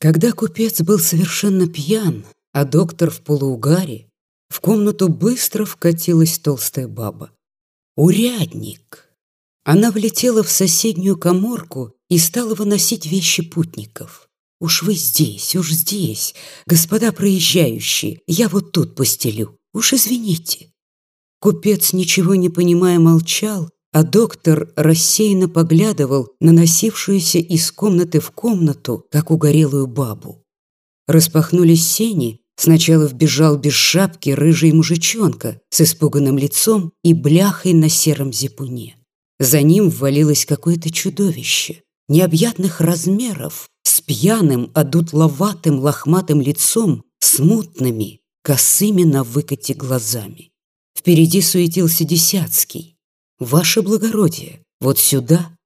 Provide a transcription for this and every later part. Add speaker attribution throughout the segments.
Speaker 1: Когда купец был совершенно пьян, а доктор в полуугаре, в комнату быстро вкатилась толстая баба. Урядник! Она влетела в соседнюю коморку и стала выносить вещи путников. «Уж вы здесь, уж здесь, господа проезжающие, я вот тут постелю, уж извините». Купец, ничего не понимая, молчал, а доктор рассеянно поглядывал на носившуюся из комнаты в комнату, как угорелую бабу. Распахнулись сени, сначала вбежал без шапки рыжий мужичонка с испуганным лицом и бляхой на сером зипуне. За ним ввалилось какое-то чудовище, необъятных размеров, с пьяным, одутловатым, лохматым лицом, смутными, косыми на выкате глазами. Впереди суетился Десяцкий, «Ваше благородие, вот сюда!»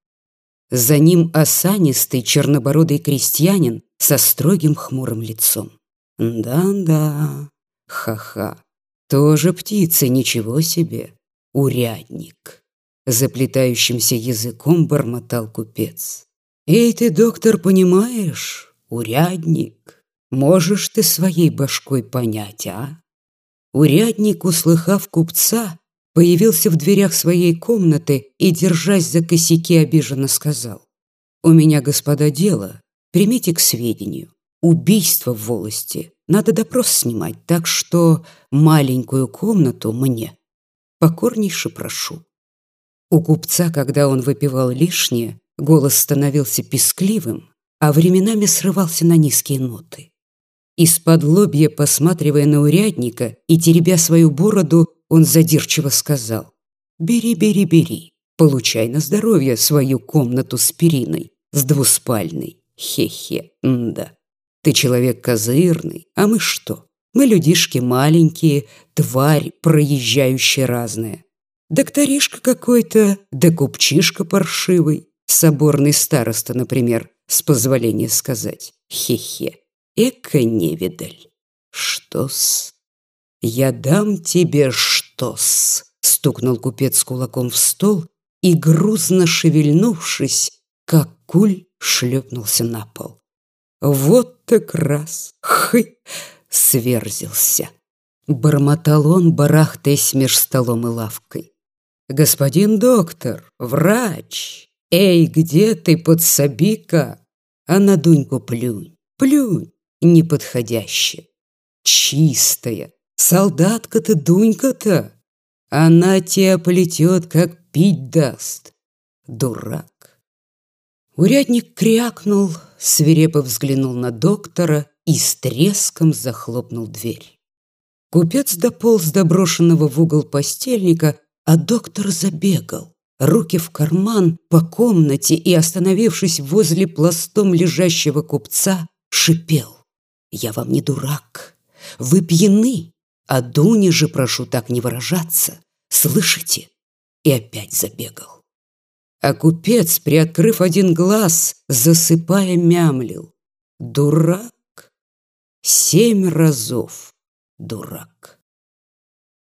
Speaker 1: За ним осанистый чернобородый крестьянин со строгим хмурым лицом. «Да-да, ха-ха, тоже птица, ничего себе, урядник!» Заплетающимся языком бормотал купец. «Эй ты, доктор, понимаешь, урядник, можешь ты своей башкой понять, а?» Урядник, услыхав купца, появился в дверях своей комнаты и, держась за косяки, обиженно сказал. «У меня, господа, дело. Примите к сведению. Убийство в волости. Надо допрос снимать, так что маленькую комнату мне. Покорнейше прошу». У купца, когда он выпивал лишнее, голос становился пескливым, а временами срывался на низкие ноты. Из-под лобья, посматривая на урядника и теребя свою бороду, он задирчиво сказал. «Бери, бери, бери. Получай на здоровье свою комнату с периной, с двуспальной. Хе-хе, да. Ты человек козырный, а мы что? Мы людишки маленькие, тварь, проезжающая разная. Докторишка какой-то, да купчишка паршивый, соборный староста, например, с позволения сказать. Хе-хе, эко невидаль. Что-с? «Я дам тебе что-с!» — стукнул купец кулаком в стол и, грузно шевельнувшись, как куль шлепнулся на пол. «Вот так раз! Хы!» — сверзился. Бормотал он, барахтаясь меж столом и лавкой. «Господин доктор, врач! Эй, где ты, подсоби-ка? А на Дуньку плюнь, плюнь, неподходяще. Чистая, Солдатка ты, Дунька-то, она тебя полетет, как пить даст. Дурак. Урядник крякнул, свирепо взглянул на доктора и с треском захлопнул дверь. Купец дополз до брошенного в угол постельника, а доктор забегал, руки в карман по комнате и, остановившись возле пластом лежащего купца, шипел. «Я вам не дурак, вы пьяны, а Дуне же прошу так не выражаться. Слышите? И опять забегал. А купец, приоткрыв один глаз, засыпая, мямлил. Дурак. Семь разов дурак.